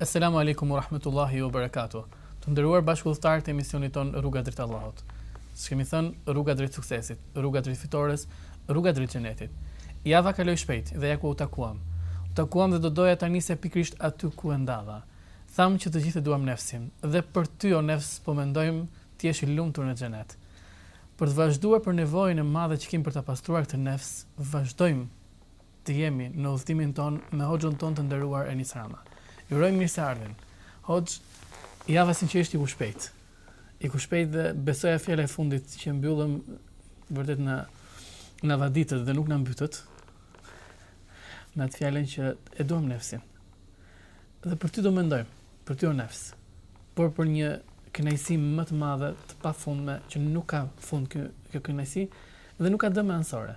Eselamu alejkum u rahmetullahi u berekatu. Të nderuar bashkëudhëtarë të emisionit tonë Rruga drejt Allahut. Si kemi thënë rruga drejt suksesit, rruga drejt fitores, rruga drejt xhenetit. Java kaloi shpejt dhe ja ku u takuam. U takuam dhe do doja ta nisja pikërisht aty ku e ndava. Thamë që të gjithë e duam nefsin dhe për ty o nefs po mendojmë të jesh i lumtur në xhenet. Për të vazhduar për nevojën e madhe që kemi për ta pastruar këtë nefs, vazhdojmë të jemi në udhëtimin tonë me Hoxhën tonë të nderuar Enis Rama. Ju urojmë mirëseardhjen. Hoxhë, java sinqerisht iku shpejt. Iku shpejt dhe besoj ajo fjala e fundit që mbyllëm vërtet në na vaditët dhe nuk na mbytët. Me atë fjalën që e duam nefsin. Dhe për ty do mendojmë, për ty o nefs. Por për një kënaqësi më të madhe të pafundme që nuk ka fund kjo kjo kënaqësi dhe nuk ka dëme anësore.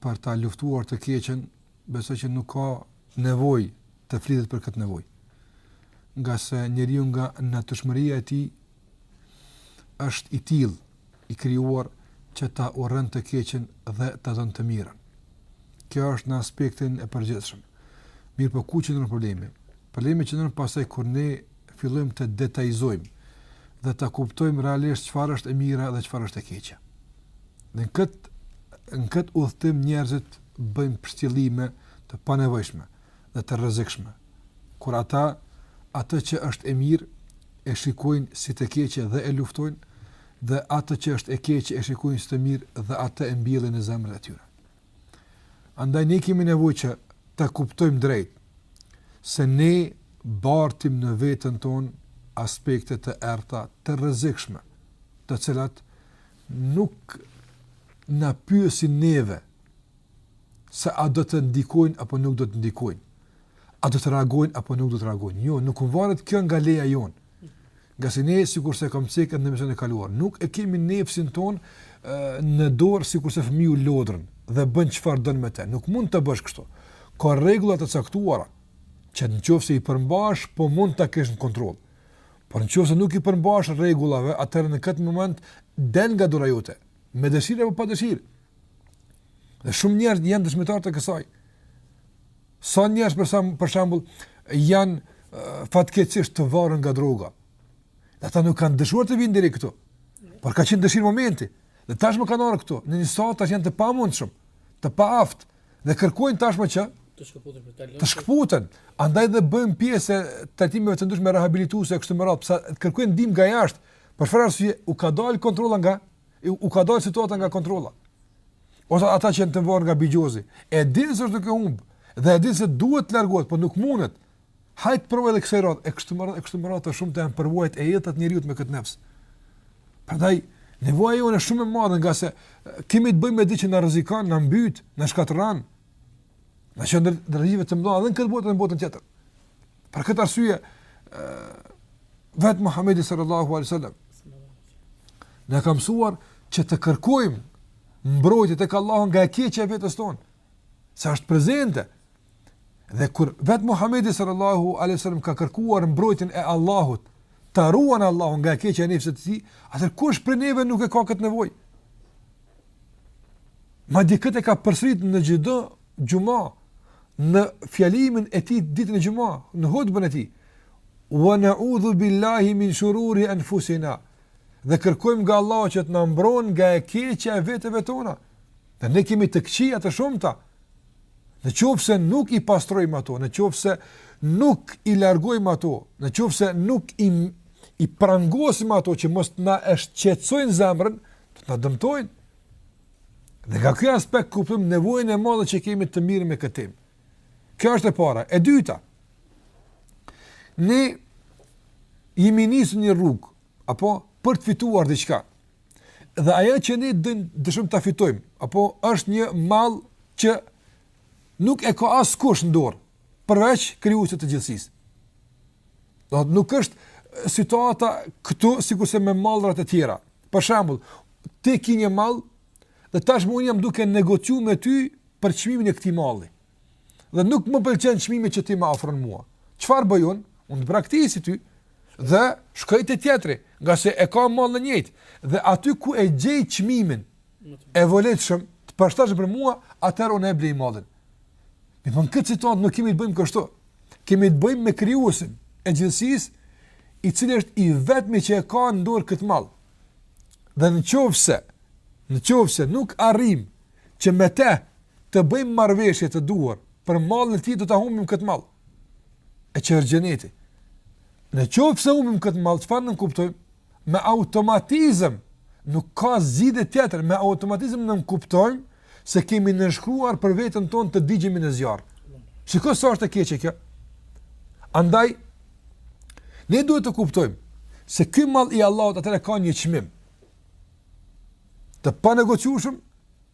për ta luftuar të keqen, besoj që nuk ka nevojë të flitet për këtë nevojë. Ngase njeriu nga natyrshmëria e tij është i tillë i krijuar që ta urrejë të keqen dhe ta don të mirën. Kjo është në aspektin e përgjithshëm. Mirëpo ku qëndron problemi? Problemi qëndron pasaj kur ne fillojmë të detajzojmë dhe ta kuptojmë realisht çfarë është e mira dhe çfarë është e keqja. Në këtë në këtë udhëtim njerëzit bëjnë pështjellime të panevojshme dhe të rrezikshme. Kur ata atë që është e mirë e shikojnë si të keqe dhe e luftojnë dhe atë që është e keqe e shikojnë si të mirë dhe atë e mbjellin në zemrën e tyre. Andaj ne kemi nevojë që ta kuptojmë drejt se ne bartim në veten tonë aspekte të errëta, të rrezikshme, të cilat nuk na pyesin neve se a do të ndikojnë apo nuk do të ndikojnë. A do të reagojnë apo nuk do të reagojnë. Jo, nuk varet kjo nga leja jonë. Ngase ne sikurse kam cekë në emisionin e kaluar, nuk e kemi nefsin tonë në dorë sikurse fëmiju lodrën dhe bën çfarë don me të. Nuk mund të bësh kështu. Ka rregulla të caktuara që në qoftë se i përmbash, po mund ta kesh në kontroll. Por në qoftë se nuk i përmbash rregullave, atëherë në këtë moment del nga dora jote, me dëshirë apo pa dëshirë. Dhe shumë njerëz janë dëshmitarë të kësaj. Sa njerëz për shemb për shembull janë fatkeqësisht të varur nga droga. Ata nuk kanë dëshiruar të vijnë deri këtu. Por ka qenë dëshirë momenti. Dhe tashmë kanë ardhur këtu, në një sot tash janë të pamundshëm, të paaftë dhe kërkojnë tashmë që të shkëputen për ta lënë. Të shkëputen, andaj dhe bëhen pjesë të trajtimeve të ndryshme rehabilituese kështu me radhë, pse kërkojnë ndihmë nga jashtë. Për çfarë arsye u ka dalë kontrolla nga u ka dalë situata nga kontrolla. Ose ata që janë të varur nga bixhozi, e dinë se është duke humbë, dhe e dinë se duhet të largohet, po nuk mundet. Hajt provoj edhe kësaj radhe, e kështu me radhë, e kështu me radhë, e shumë të themi përvojat e jetës njeriut me këtë nefs. Prandaj, nevoja jonë është shumë e madhe ngase kemi të bëjmë me diç që na rrezikon, na mbyt, na shkatërron, na çon drejt dëmeve të mëdha, edhe në këtë botë, edhe në botën tjetër. Për këtë arsye, vetë Muhammedi sallallahu alaihi sallam, na ka mësuar që të kërkojmë mbrojtje tek Allahu nga e keqja e vetes tonë, se është prezente, dhe kur vetë Muhammedi sallallahu alaihi sallam ka kërkuar mbrojtjen e Allahut, ta ruan Allahu nga e keqja e nefsit të tij, atëherë kush prej neve nuk e ka këtë nevojë? Madje këtë e ka përsëritë në çdo xhuma, në fjalimin e tij ditën e xhuma, në hutbën e tij. Wa na'udhu billahi min shururi anfusina. Dhe kërkojmë nga Allahu që të na mbron nga e keqja e veteve tona. Dhe ne kemi të këqija të shumta. Në qoftë se nuk i pastrojmë ato, në qoftë se nuk i largojmë ato, në qoftë se nuk i i prangosim ato që mos të na e shqetësojnë zemrën, do të na dëmtojnë. Dhe nga ky aspekt kuptojmë nevojën e madhe që kemi të merremi me këtë temë. Kjo është e para. E dyta, ne jemi nisë në një rrugë, apo për të fituar diçka. Dhe ajo që ne deshëm ta fitojmë, apo është një mall që nuk e ka askush në dorë, përveç krijuesit të gjithësisë. Domethënë nuk është situata këtu sikurse me mallrat e tjera. Për shembull, ti ke një mall dhe tashmë unë jam duke negociuar me ty për çmimin e këtij malli. Dhe nuk më pëlqen çmimi që ti më ofron mua. Çfarë bëj unë? Unë të braktisi ty dhe shkoj te tjetri, ngase e ka mallin e njëjtë. Dhe aty ku e gjej çmimin e volitshëm, të përshtatshëm për mua, atëherë unë e blej mallin. Mirëpo në këtë situatë nuk kemi të bëjmë kështu. Kemi të bëjmë me krijuesin e gjithësisë, i cili është i vetmi që e ka në dorë këtë mall. Dhe në qoftë se në qoftë se nuk arrijmë që me të të bëjmë marrëveshje të duhur për mallin e tij do ta humbim këtë mall. e që është xheneti. Në qoftë se e humbim këtë mall, çfarë nënkuptojmë? Me automatizëm, nuk ka zgjidhje tjetër, me automatizëm nënkuptojmë se kemi nënshkruar për veten tonë të digjemi në zjarr. Shiko sa është e keqe kjo? Andaj, ne duhet të kuptojmë se ky mall i Allahut atëherë e ka një çmim të panegociueshëm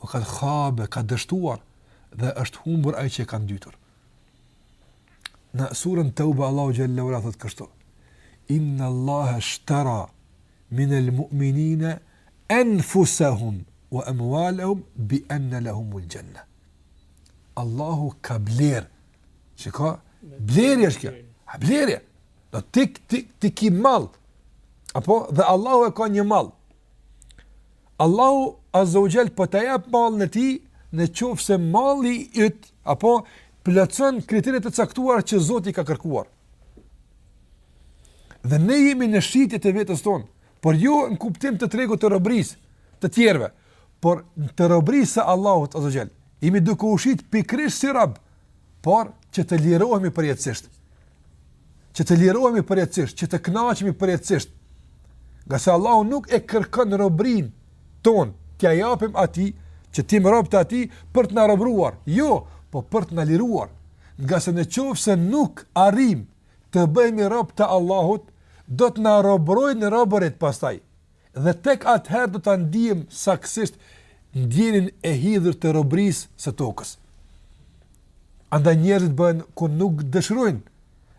Wa kad khabe, ka dështuar dhe është humbur ai që e ka ndytur. Në surën Tauba Allahu xhallahu ala thot kështu: Inna Allaha ashtara min al-mu'minina anfusahum wa amwalahum bi anna lahum al-janna. Allahu ka bler. Shikoj, blerje është kjo. A blerje? Do të ketë mall. Apo dhe Allahu e ka një mall. Allahu azza wa jall po ta jap mallin e tij në qoftë se malli yt apo plotëson kriteret e caktuara që Zoti ka kërkuar. Dhe ne jemi në shitje të vetes tonë, por jo në kuptim të tregut të robërisë të tjerëve, por të robërisë së Allahut azza wa jall. Jemi duke u shit pikërisht si rob, por që të lirohemi përjetësisht. Që të lirohemi përjetësisht, që të kënaqemi përjetësisht. Ngase Allahu nuk e kërkon robërinë tonë, t'ia japim atij që të jemi robë të atij për të na robëruar. Jo, po për të na liruar. Ngase në qoftë se nuk arrijmë të bëhemi robë të Allahut, do të na robërojnë robërit pastaj. Dhe tek atëherë do ta ndiejmë saktësisht ndjenjën e hidhur të robërisë së tokës. Andaj njerëzit bëhen kur nuk dëshirojnë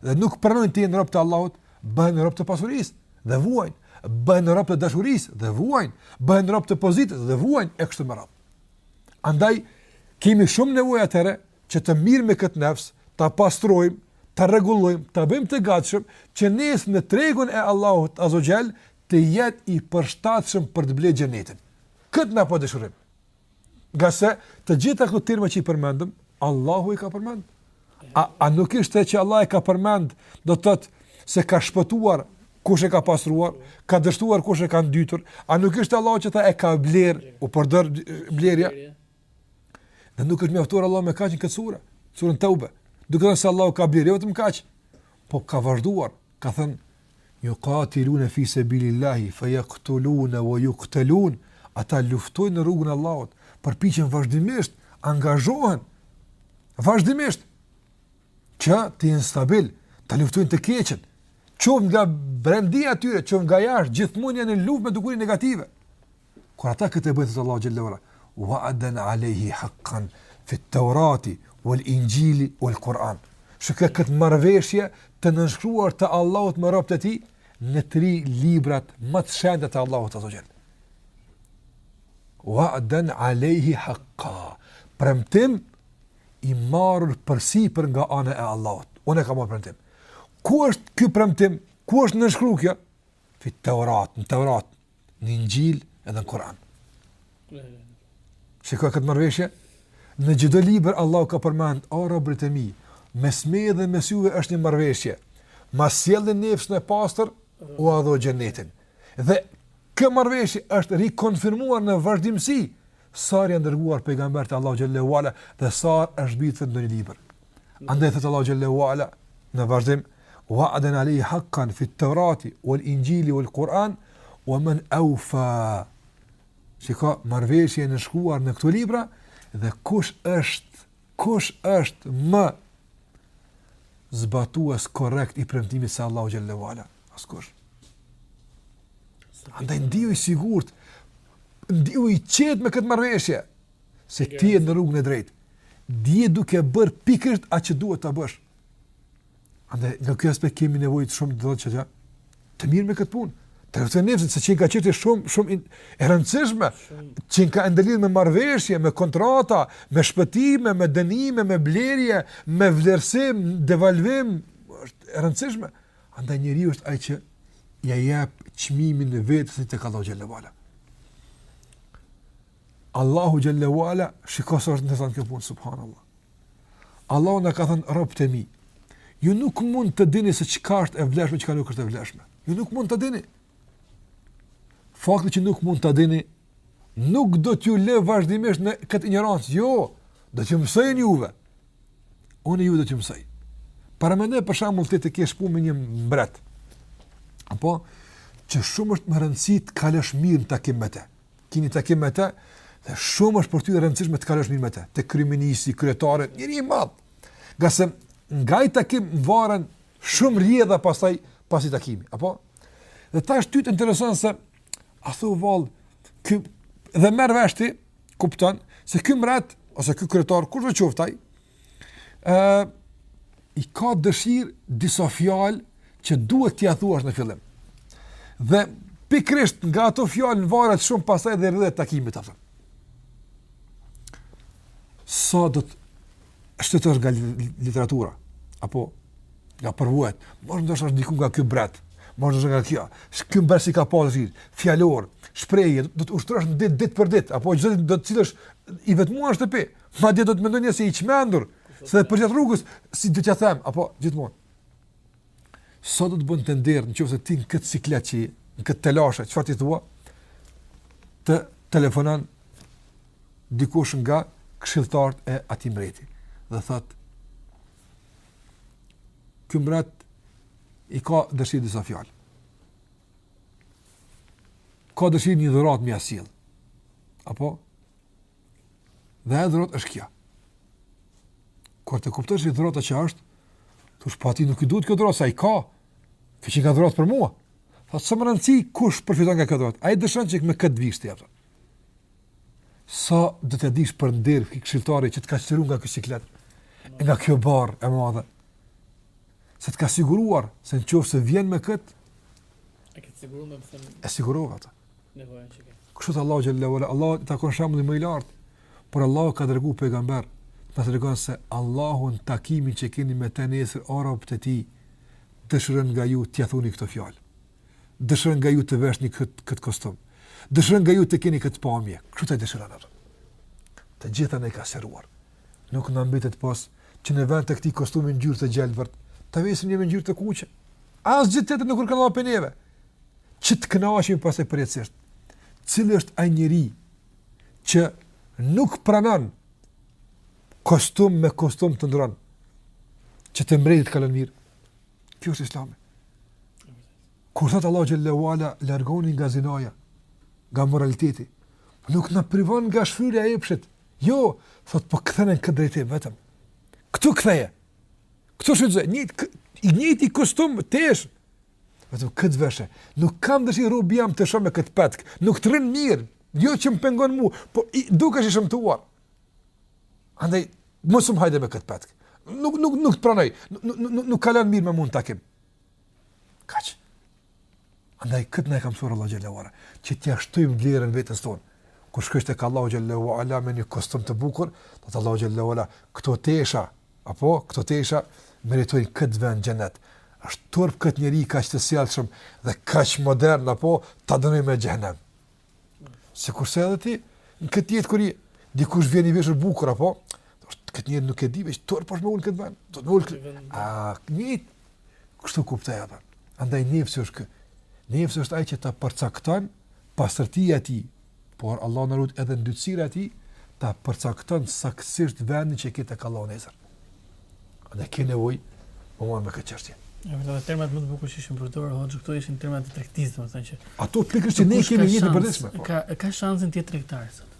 dhe nuk pranojnë të jenë rob të Allahut, bëhen rob të pasurisë dhe vuajnë, bëhen rob të dashurisë dhe vuajnë, bëhen rob të pozitës dhe vuajnë e kështu me radhë. Andaj kemi shumë nevojë atëherë që të merremi me këtë nefs, ta pastrojmë, ta rregullojmë, ta bëjmë të gatshëm që nesër në tregun e Allahut azza wa jall të jetë i përshtatshëm për të ble xhenetin. Këtë ne po dëshirojmë. Ngase të gjitha këto terma që i përmendëm, Allahu i ka përmend. A, a nuk ishte që Allah e ka përmend, do të thotë se ka shpëtuar kush e ka pastruar, ka dështuar kush e ka ndytur, a nuk ishte Allah që tha e ka bler, u përdor blerja? Dhe nuk është mjaftuar Allah me kaq në këtë sure, surën Teube, duke thënë se Allahu ka blerë, jo vetëm kaq, po ka vazhduar, ka thënë, jukatilune fi sebilillahi, fe jaktulune, ve juktelune, ata luftojnë në rrugën e Allahut, përpiqen vazhdimisht, angazhohen, vazhdimisht, që të jenë stabil, ta luftojnë të keqen, qoftë nga brendia e tyre, qoftë nga jashtë, gjithmonë janë në luftë me dukuri negative, Kur ata këtë e bëjnë thotë Allahu xhalla wa ala, "Wa'adan 'alejhi hakkan fit-Taurati wal-Injili wal-Kur'an." Shikoje këtë marrëveshje të nënshkruar të Allahut me robët e tij në tri librat më të shenjtë të Allahut azza wa xhall. Wa'adan 'alejhi hakka. Premtim i marrur përsipër nga ana e Allahut. Unë kam marrë premtim. Ku është ky premtim? Ku është nënshkruar kjo? Fit-Taurat, në Taurat. në Injil edhe në Kur'an. Shiko këtë marrëveshje? Në çdo libër Allahu ka përmend, o robërit e mi, mes meje dhe mes juve është një marrëveshje. Ma sjellni nefsin e pastër, ua dho xhenetin. Dhe kjo marrëveshje është rikonfirmuar në vazhdimësi, Sa herë janë dërguar pejgamberët e Allahu xhallahu te ala dhe sa herë është zbritë ndonjë libër. Andaj thot Allahu xhallahu te ala në vazhdim wa'dan alayhi haqqan fi at-taurati wal-injili wal-quran wa man awfa. Shiko marrëveshje e shkruar në këto libra dhe kush është kush është më zbatues korrekt i premtimit se Allahu xhallahu ala. Askush. Andaj ndihu i sigurt Ndihu i qetë me këtë marrëveshje, se ti je në rrugën e drejtë. Je duke bërë pikërisht atë që duhet ta bësh. Andaj në këtë aspekt kemi nevojë shumë të thotë që ja, të merremi me këtë punë. Terbijetin e nefsit, se qenka është shumë, shumë in, e rëndësishme, qenka ndërlidhë me marrëveshje, me kontrata, me shpëtime, me dënime, me blerje, me vlerësim, devalvim, është e rëndësishme. Andaj njeriu është ai që ia jep çmimin e vetes tek Allahu xhallahu ala. Allahu xhallahu ala shiko sa është interesant kjo punë subhanallahu. Allahu na ka thënë robët e mi, ju nuk mund të dini se çka është e vlefshme, çka nuk është e vlefshme. Ju nuk mund të dini. Fakti që nuk mund të dini nuk do t'ju lë vazhdimisht në këtë injorancë. Jo, do t'ju mësoj unë juve. Unë ju do t'ju mësoj. Paramendo për shembull ti të kesh punë me një mbret. Apo që shumë është me rëndësi të kalosh mirë në takim me të. Kini takim me të, dhe shumë është për ty e rëndësishme të kalosh mirë me të. Te kryeministri, kryetari, njeri i madh. Ngase nga ai takim varen shumë rjedha pastaj pas atij takimi. Apo? Dhe tash ty të intereson se a thua vallë, dhe merr vesh ti kupton se ky mbret ose ky kryetar kushdo qoftë ai, ë i ka dëshirë disa fjalë që duhet t'ia thuash në fillim. Dhe pikërisht nga ato fjalë varet shumë pastaj dhe rrjedha e takimit atë. Sa do të shfletosh nga literatura, apo nga përvojat, mos ndoshta është diku nga ky mbret, mos ndoshta nga kjo, ky mbret si ka pasur si fjalor, shprehje, do të ushtrosh në ditë ditë për ditë, apo çdo ditë do të sillesh i vetmuar në shtëpi, madje do të mendojnë se je i çmendur, se përgjatë rrugës si do t'ia them, apo gjithmonë. sa do të bën ty nder në qoftë se ti në këtë siklet që në këtë telashe, çfarë ti thua, të telefonon dikush nga këshilltarët e atij mbreti. Dhe thotë, ky mbret i ka dëshirë disa fjalë. Ka dëshirë një dhuratë me ia sjellë. Apo? Dhe e dhurata është kjo. Kur të kuptosh që dhurata që është, thush po atij nuk i duhet kjo dhuratë sa i ka. Kjo që ka dhuratë për mua. Po s'ka rëndësi kush përfiton nga kjo dhuratë? Ai dëshiron që me këtë vishti apo. Sa do t'ia dish për nder këshilltarit që të ka siguruar nga ky siklet. E nga kjo barrë e madhe. Se të ka siguruar se në qofë se vjen me këtë, e këtë siguruar me pëthën... E siguruar atë. nevojën që ke. Kështu tha Allahu xhelle ue ala, Allahut i takon shembulli më i lartë. Por Allahu ka dërguar pejgamber, na tregon se Allahu në takimin që keni me të nesër o robt e tij, dëshiron nga ju t'ia thoni këto fjalë. Dëshiron nga ju të veshni këtë kët kostum. Dëshiron nga ju të keni këtë pamje. Kështu të dëshiron atë. Të gjitha na i ka siguruar. Nuk na mbetet pos që në vend të këtij kostumi ngjyrë të gjelbërt, të veshim një ngjyrë të kuqe. Asgjë tjetër nuk kërkon Allah prej neve. që të kënaqemi pastaj përjetësisht. Cili është ai njeri që nuk pranon kostum me kostum të ndërron që te mbreti të kalon mirë. Kjo është Islami. Kur thotë Allahu xhelle ue ala largohuni nga zinaja, nga amoraliteti, nuk na privon nga shfryrja e epshit. Jo, thotë po ktheni në këtë drejtim vetëm. Këtu ktheje. Këtu shfrytëzoje, një i njëjti kostum tesh Vetëm këtë veshe. Nuk kam dëshirë robi im të shoh me këtë petk. Nuk të rrin mirë. Jo që më pengon mua, po dukesh i shëmtuar. Andaj mos m'hajde me këtë petk. Nuk nuk nuk të pranoj. Nuk nuk nuk, nuk kalon mirë me mu n'takim. Kaq. Andaj këtë na e ka urdhëru Allah xhelle ue ala. Që t'ia shtojmë vlerën vetes tonë. Kur shkosh tek Allahu xhelle ue ala me një kostum të bukur, thotë Allahu xhelle ue ala këto tesha Apo këto tesha meritojnë këtë vend xhenet. Është turp këtë njeri kaq të sjellshëm dhe kaq modern apo ta dënoj me xhehenem. Sikurse edhe ti në këtë jetë kur dikush vjen i veshur bukur apo këtë njeri nuk e di veç turp është me ulë këtë vend. Do të ulë këtë. A njëjt kështu kuptoje atë. Andaj nefsi është ky. Nefsi është ai që ta përcakton pastërtia e tij, por Allah në rrugët e dashtësira e tij, ta përcakton saksisht vendin që ke te Allahu nesër. Andaj ke nevojë me u marrë me këtë çështje. Ja, vërtet termat më të bukur që ishin përdorur, këto ishin termat të tregtisë, domethënë që... Ato pikërisht që ne kemi një të përditshme, po. Ka, ka shansin të jetë tregtar, sot.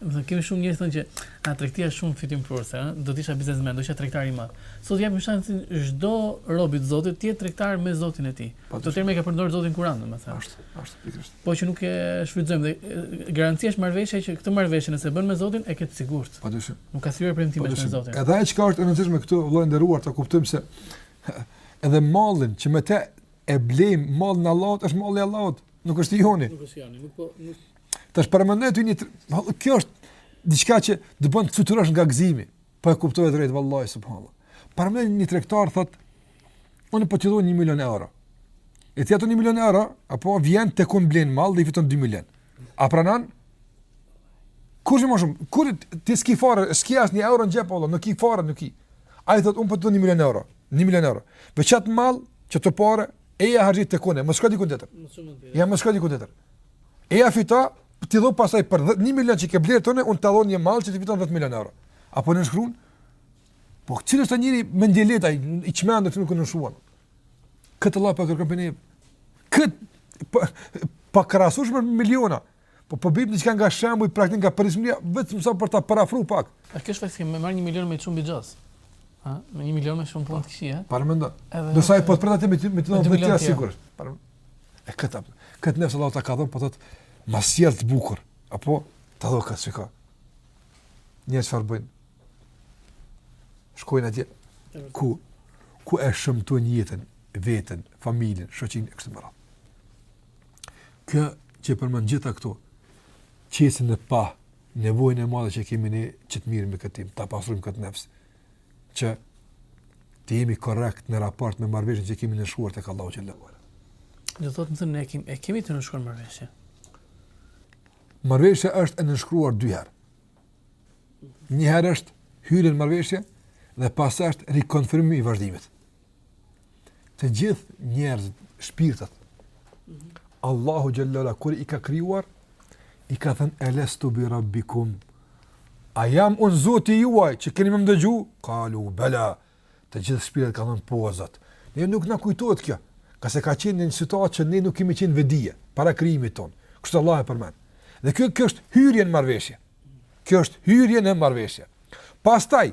Domethënë, kemi shumë njerëz thonë që a tregtia shumë fitimprurëse, do të isha biznesmen, do isha tregtar i madh. Sot e ka shansin çdo rob i Zotit, të jetë tregtar me Zotin e tij. Po, këto terme ka përdorë Zoti në Kuran, domethënë. Është, është, pikër Po që nuk e shfrytëzojmë dhe garancia është marrëveshja që këtë marrëveshje nëse bën me Zotin e ke të sigurt. Padyshim. Nuk ka thyer premtime me Zotin. Edhe ajo çka është e rëndësishme këtu vëllai nderuar ta kuptojmë se edhe mallin që me të e blejmë mallin e Allahut është malli i Allahut, nuk është i joni. Nuk është i joni, nuk po nuk Tash paramendoje ty një kjo është diçka që të bën të fluturosh nga gëzimi. Po e kuptove drejt vallahi subhanallahu. Paramendo një tregtar thotë, unë po të dhoj 1 milion euro. E ti ato 1 milion euro, apo vjen tek unë blen mall dhe i fiton 2 milion. A pranon? Aq më shumë, kur ti ski fare, ski as 1 euro në xhep valla, nuk ki fare nuk ki. Ai thotë, unë po të dhoj 1 milion euro. 1 milion euro. Veç at mall, qato pare eja harxhoji tek unë, mos shko diku tjetër. Ja mos shko diku tjetër. Eja fito, T'i dhon pastaj për 10 1 milion që ke blerë te unë, unë të dhoj një mall që ti fiton 10 milion euro. A po nënshkruan? Po cili është njeri me ndjeleta i, i çmendur që nuk nënshkruan? Këtë Allah po e kërkon prej neve, këtë pa, pa krahasuar me miliona, po po bij një që kanë nga shembulli praktik nga përrisë miliona, vetëm sa për ta parafru pak. A kështë faktë me marrë një milion me qumë bëgjës? Ha? Me një milion me shumë punë të këshia? Paramendo. Edhe... Nësa i po të prëta ti me të dhëmë dhe tja sigurisht. E këtë, këtë nefs Allahu ta ka dhënë, po thotë ma sjell të bukur, e po ta dhoj këtë çka. Njerëzit çfarë bëjnë? Shkojnë atje, ku, ku e shëmtojnë jetën, veten, familjen, shoqërinë, e kështu me radhë. Kjo që e përmend gjitha këto, qesin në pah nevojën e madhe që kemi ne që të merremi me këtë temë, ta pastrojmë këtë nefs. që të jemi korrekt në raport me marrëveshjen që kemi nënshkruar tek Allahu xhelle ve ala. Domethënë ne kemi e kemi të nënshkruar marrëveshjen. Marrëveshja është e nënshkruar dy herë. Një herë është hyrje në marrëveshje dhe pastaj është rikonfirmim i vazhdimit. Të gjithë njerëzit, shpirtrat, Allahu xhelle ve ala, kur i ka krijuar, i ka thënë, elestu bi rabbikum, a jam unë zoti juaj, që keni me më dëgju, kalu, bela, të gjithë shpirtrat kanë thënë, po, zot, ne nuk na kujtohet kjo, ngase ka qenë në një situatë që ne nuk kemi qenë n'vetëdije, para krijimit tonë, kështu Allahu e përmend. Dhe kjo, kjo është hyrje në marrëveshje. Kjo është hyrje në marrëveshje. Pastaj,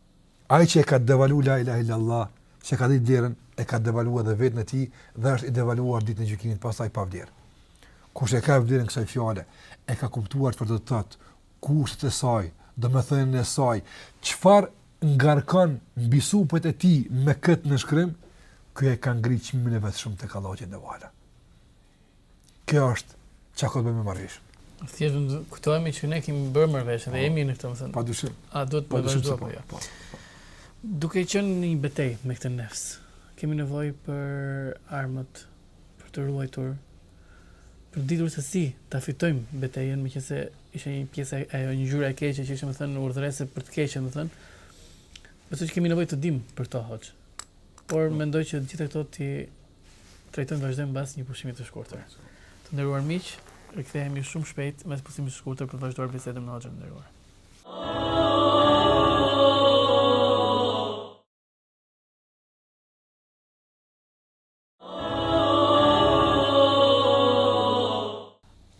Ai që e ka devalu la ilahe illallah, që s'e ka ditë vlerën, e ka devalu edhe vetën e tij dhe është i devaluar ditën e gjykimit pastaj pa vlerë. Kush e ka vlerën e kësaj fjale, e ka kuptuar çfarë do të thotë, kushtet e saj, domethënien e saj, çfarë ngarkon mbi supet e tij me këtë nënshkrim, ky e ka ngritur çmimin e vet shumë tek Allahu teala. Kjo është që ka të bëjë me marrëveshje. Thjesht do të kujtojmë që ne kemi bërë marrëveshje dhe po. jemi në këtë, me thënë. Padyshim. A duhet të vazhdojmë apo jo? Po. Duke qenë në një betejë me këtë nefs, kemi nevojë për armët për të ruajtur për ditur se si ta fitojmë betejën, meqenëse ishte një pjesë ajo një fytyra e keqe që ishte me thënë urdhërese për të keqen, me thënë. Besoj që kemi nevojë të dim për to hoxhë. Por po. mendoj që gjithë këto t'i Trajtojmë vazhdim mbas një pushimi të shkurtër. Të nderuar miq, rikthehemi shumë shpejt mbas pushimit të shkurtër për të vazhduar bisedën me Hoxhën e nderuar.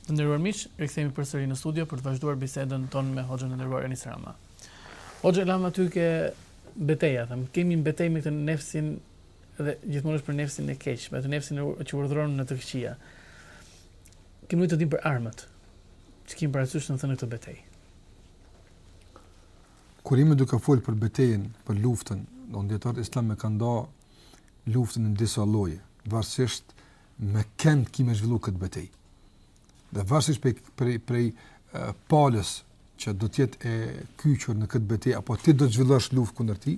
Të nderuar miq, rikthehemi përsëri në studio për të vazhduar bisedën tonë me Hoxhën e nderuar Enis Rama. Hoxhë, lamë aty te beteja, them, kemi betejë me këtë nefsin dhe gjithmonë është për nefsin e keq, për atë nefsin që urdhëron në të këqija. Kemi nevojë të dimë për armët që kemi parasysh me thënë këtë betejë. Kur jemi duke fol për betejën, për luftën, dijetarët islam e kanë nda luftën në disa lloje, varësisht me kënd kemi me zhvillu këtë betej. Dhe varësisht prej, prej, prej palës që do tjetë e kyqur në këtë betej, apo ti do të zhvillosh luft kundër tij,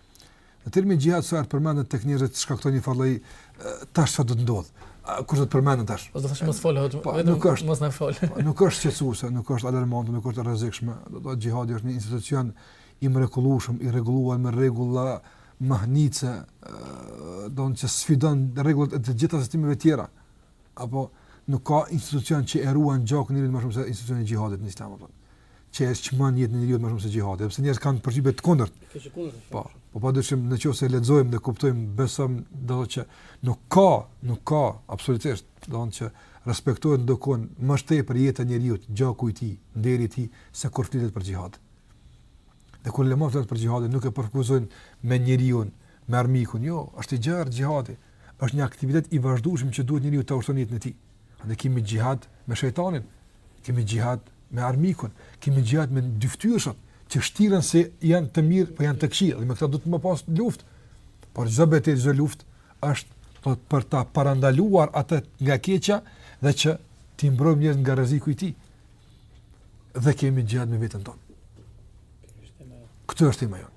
Me termin xhihad sa të përmendet tek njerëzit shkakton një farë lloj tash çfarë do të ndodh? Kur do të përmendën tash? Do të thotë mos fol hoxhë, po, vetëm nuk është, mos na fol. Po, nuk është shqetësuese, nuk është alarmante, nuk është e rrezikshme. Do të thotë xhihadi është një institucion i mrekullueshëm, i rregulluar me rregulla mahnitëse, domethënë sfidon rregullat e të gjitha sistemeve të tjera. Apo nuk ka institucion që e ruan gjakun e njeriut më shumë se institucioni i xhihadit në Islam apo. që e çmon jetën e njeriut më shumë se xhihadi, edhe pse njerëzit kanë përshtypje të kundërt. Po, po pa dyshim në qoftë se e lexojmë dhe kuptojmë, besoj do të thotë që nuk ka, nuk ka absolutisht, do të thotë që respektohet ndokund më shumë se për jetën e njeriut, gjaku i tij, nderi i tij se kur flitet për xhihad. Dhe kur ulematë flasin për xhihadin, nuk e përkufizojnë me njeriun, me armikun, jo, është i gjerë xhihadi. Është një aktivitet i vazhdueshëm që duhet njeriu ta ushtrojë në jetën e tij. Andaj kemi xhihad me shejtanin, kemi xhihad me armikun, kemi xhihad me dyftyrshët që shtiren se janë të mirë, po janë të këqij, dhe me këta do të më pas luftë. Por çdo betejë, çdo luftë është për ta parandaluar atë nga keqja dhe që t'i mbrojmë njerëzit nga rreziku i tij. Dhe kemi xhihad me veten tonë. Kjo është tema jonë.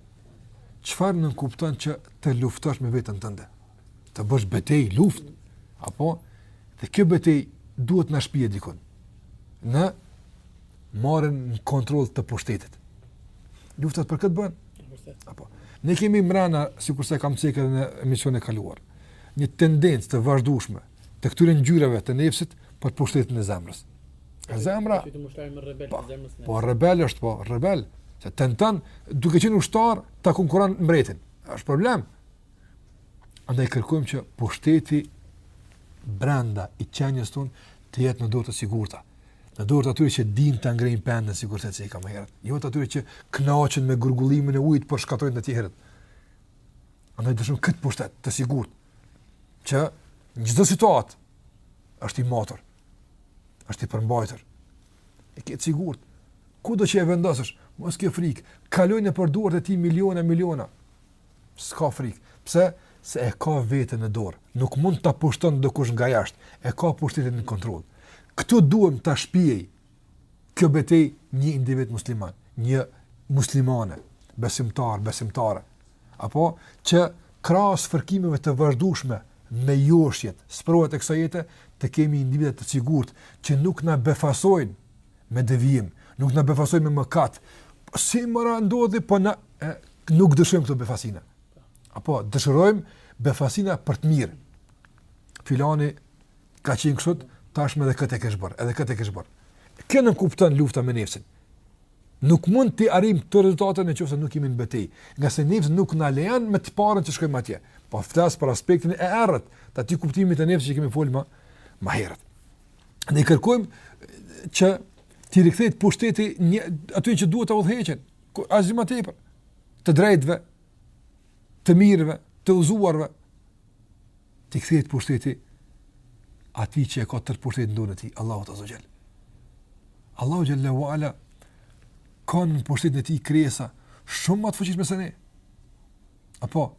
Çfarë nënkupton që të luftosh me veten tënde? të bësh betejë, luftë, apo dhe kjo betejë duhet t'na shpie dikun. Në marrjen në kontroll të pushtetit. Luftat për këtë bëhen. Apo ne kemi brenda, sikurse kam thënë edhe në emisionin e kaluar, një tendencë të vazhdueshme të këtyre ngjyrave të nefsit për pushtetin e zemrës. Ka zemra. Ti të mushtojmë me rebel po, zemrës. Po rebel është po, rebel. Se tenton duke qenë ushtar ta konkurron mbretin. Është problem. Andaj kërkojmë që pushteti brenda i qenies tonë të jetë në duar të sigurta. Në duar të atyre që dinë ta ngrejnë pendën sikurse ceka më herët. Jo të atyre që kënaqen me gurgullimin e ujit por shkatërrojnë të tjerët. Andaj dëshon këtë pushtet të sigurt që në çdo situatë është i matur. Është i përmbajtur. E ke të sigurt. Kudo që e vendosësh? Mos ke frikë. Kalojnë për duart e tij miliona miliona. S'ka frikë. Pse? Se e ka veten në dorë. Nuk mund ta pushton dikush nga jashtë. E ka pushtetin në kontroll. Këtu duam ta shpie kjo betejë një individ musliman, një muslimane, besimtar, besimtare. Apo që krahas fërkimeve të vazhdueshme me joshjet, sprovat e kësaj jete, të kemi individë të sigurt që nuk na befasojnë Me devijim, nuk na befasojnë me mëkat. Si more ndodhi, po ne, nuk dëshirojmë këto befasina. Apo dëshirojmë befasina për të mirë. Filani ka qenë kështu, tashmë edhe këtë e kesh bërë, edhe këtë e kesh bërë. Kjo nënkupton lufta me nefsin. Nuk mund të arrijmë te rezultatet nëse nuk jemi në betejë, ngase nefsi nuk na lejon me të parën që shkojmë atje. Po flas për aspektin e errët, të atij kuptimit të nefsit që kemi folur më më herët. Ne kërkojmë që t'i rikthehet pushteti atyre që duhet ta udhëheqin, asgjë më tepër. Të drejtëve, të mirëve, të udhëzuarve. T'i kthehet pushteti atij që e ka tërë pushtetin n'dorën e tij, Allahut azze ue xhel. Allahu xhel-le ue ala ka në pushtetin e tij krijesa shumë ma të fuqishme se ne. Apo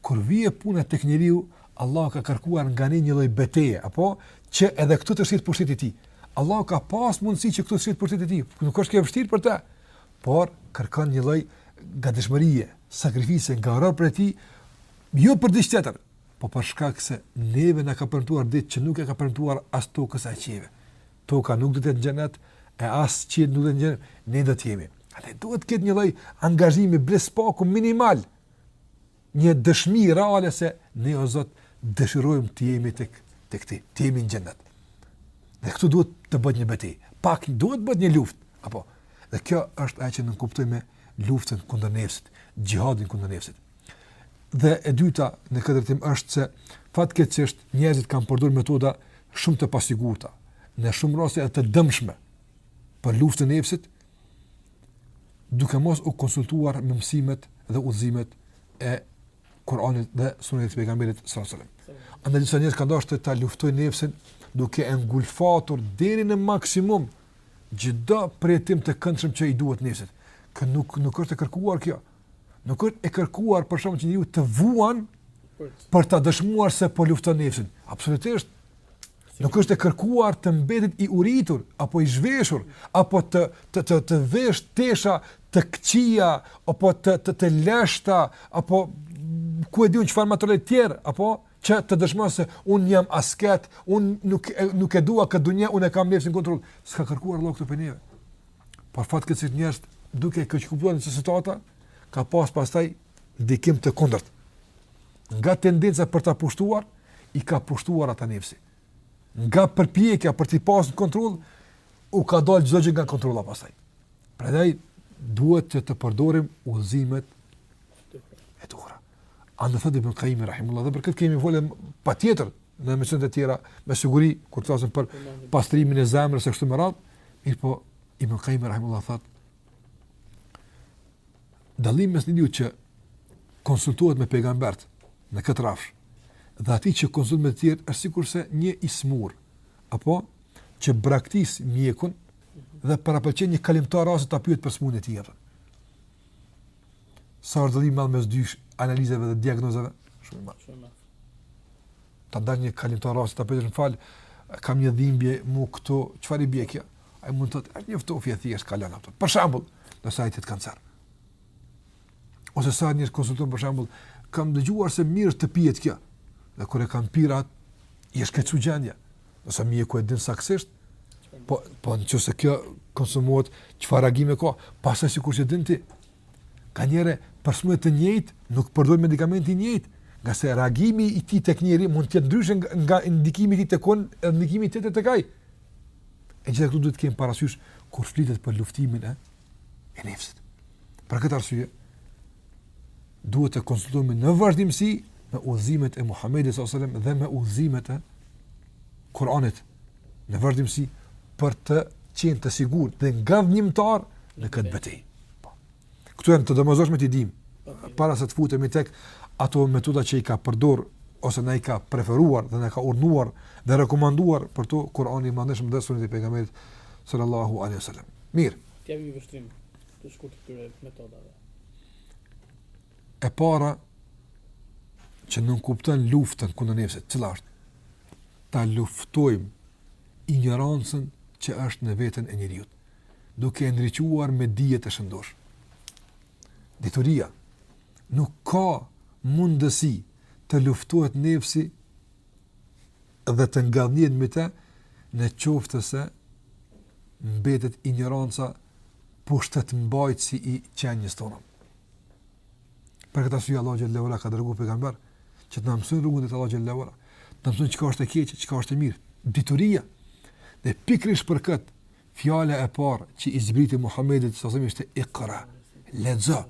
Kur vie puna tek njeriu, Allahu ka kërkuar nga ne një lloj beteje, apo që edhe këtu të shihet pushteti i tij. Allahu ka pas mundësi që këtu të shihet pushteti i tij, nuk është kjo e vështirë për të, por kërkon një lloj gatishmërie, sakrifice nga robërit e tij, jo për diçka tjetër, po për shkak se neve na ka premtuar diç që nuk e ka premtuar as tokës as qiellit. Toka nuk do të jetë xhenet, e as qielli nuk do të jetë xhenet, ne do të jemi. Atëherë duhet të ketë një lloj angazhimi bile së paku minimal një dëshmi reale se ne o Zot dëshirojmë të jemi tek tek ti, të jemi në xhenet. Dhe këtu duhet të bëhet një betejë. Pak duhet të bëhet një luftë, apo. Dhe kjo është ajo që ne kuptojmë luftën kundër nefsit, xhihadin kundër nefsit. Dhe e dyta në këtë rrymë është se fatkeqësisht njerëzit kanë përdorur metoda shumë të pasigurta, në shumë raste edhe të dëmshme për luftën e nefsit, duke mos u konsultuar me mësimet dhe udhëzimet e Kur'anit dhe Sunetit të pejgamberit sallallahu alajhi wasallam. Andaj disa njerëz kanë dashur ta luftojnë nefsin duke e ngulfatur deri në maksimum çdo përjetim të këndshëm që i duhet nefsit. Kjo nuk nuk është e kërkuar kjo. Nuk është e kërkuar për shembull njeriu të vuajë për ta dëshmuar se po lufton nefsin. Absolutisht. Nuk është e kërkuar të mbetet i uritur apo i zhveshur apo të të të të vesh tesha të këqija apo të të të lashta apo ku e di un çfarë metoda të tjera apo që të dëshmosh se un jam asket, un nuk e, nuk e dua këtë dunja, un e kam nefsin kontroll. S'ka kërkuar Allah këtë prej neve. Por fatkeqësisht njerëz duke e keqkuptuar në disa situata ka pas pastaj ndikim të kundërt. Nga tendenca për ta pushtuar, i ka pushtuar ata nefsi. Nga përpjekja për të pasur kontroll, u ka dalë çdo gjë nga kontrolla pastaj. Prandaj duhet që të përdorim udhëzimet e tua. Andaj thotë Ibn Qayyim rahimullahu dhe për këtë kemi folur patjetër në emisione të tjera me siguri kur të flasim për pastrimin e zemrës e kështu me radhë, mirëpo Ibn Qayyim rahimullahu thotë Dallimi mes një që konsultohet me pejgamberët në këtë rafsh, dhe atij që konsultohet me të tjerë, është sikurse një i sëmurë, apo që braktis mjekun dhe parapëlqen një kalimtar rasti ta pyet për sëmundjen e vet. Sa është dallim mes dy analizave dhe diagnozave? Shumë i madh. Ta ndalë një kalimtar rasti ta pyet më fal, kam një dhimbje mu këtu, çfarë i bie kjo? Ai mund të thotë, është një ftohje e thjeshtë kalon ajo. Për shembull, ndërsa ai ka kancer. Ose sa njerëz konsultohen për shembull, kam dëgjuar se mirë të pihet kjo. Dhe kur e kanë pirë atë, u është keqësu gjendja. Ndërsa mjeku e din saktësisht, po, po në qoftë se kjo konsumohet, çfarë reagime ka, pastaj sikur që dini, Ka njerëz, për sëmundje të njëjtë, nuk përdojnë medikament të njëjtë, ngase reagimi i tij te njëri mund të jetë ndryshe nga, nga ndikimi i tij te ky edhe ndikimi i tij tek ai. Të gjitha këto duhet t'i kemi parasysh kur flitet për luftimin e, e nefsit. Për këtë arsye, duhet të konsultohemi në vazhdimësi me udhëzimet e Muhamedit sallallahu alajhi wasallam dhe me udhëzimet e Kur'anit në vazhdimësi për të qenë të sigurt dhe ngadhënjimtar në këtë betejë. Po. Këto janë të domosdoshme t'i dimë para se të futemi tek ato metoda që i ka përdor ose na i ka preferuar dhe na ka urdhëruar dhe rekomanduar për to Kurani i Madhërishëm dhe Suneti i Pejgamberit sallallahu alaihi wasallam. Mirë. T'i japim një vështrim të shkurtër këtyre metodave. E para që nënkupton luftën kundër nefsit, cila është? ta luftojmë injorancën që është në veten e njeriut, duke e ndriçuar me dije të shëndoshë. Dituria. Nuk ka mundësi të luftohet nefsi dhe të ngadhnjehet mbi të në qoftë se mbetet injoranca pushtetmbajtësi i qenies tonë. Për këtë arsye Allahu xhele ve ala ka dërguar pejgamber që të na mësojë rrugën e Allahut xhele ve ala. Të na mësojë çka është e keqe, çka është e mirë. Dituria. Dhe pikërisht për këtë fjala e parë që i zbriti Muhamedit a.s. ishte Ikra. Lexo.